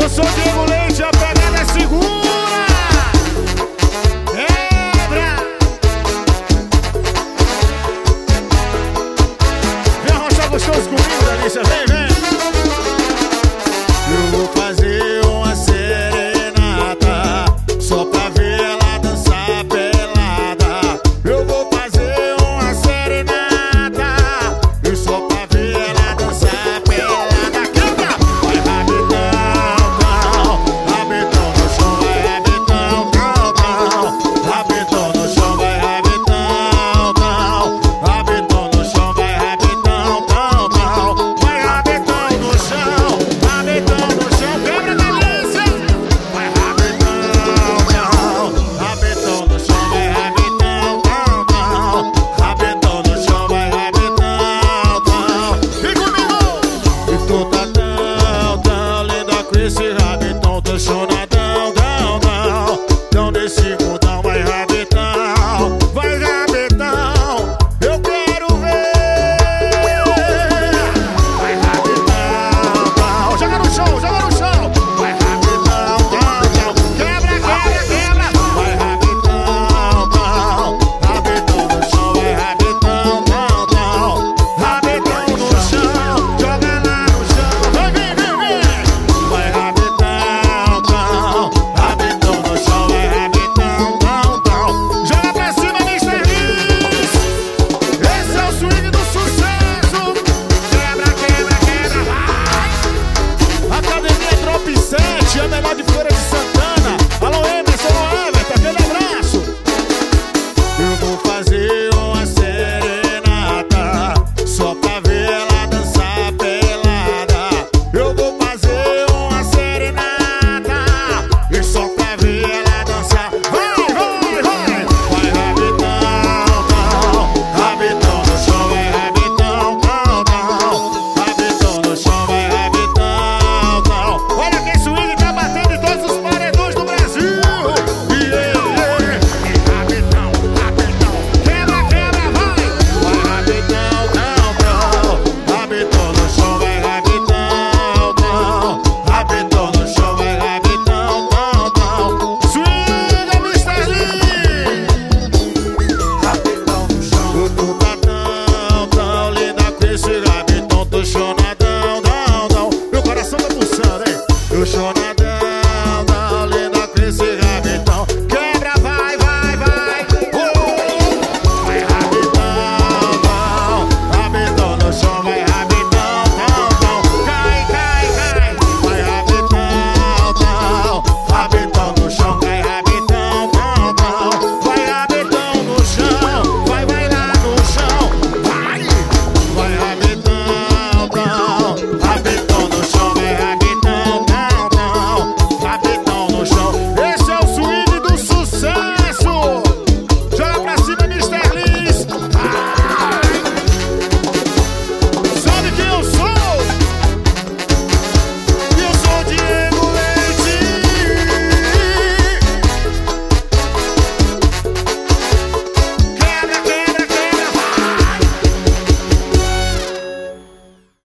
Eu sou Diego. persona.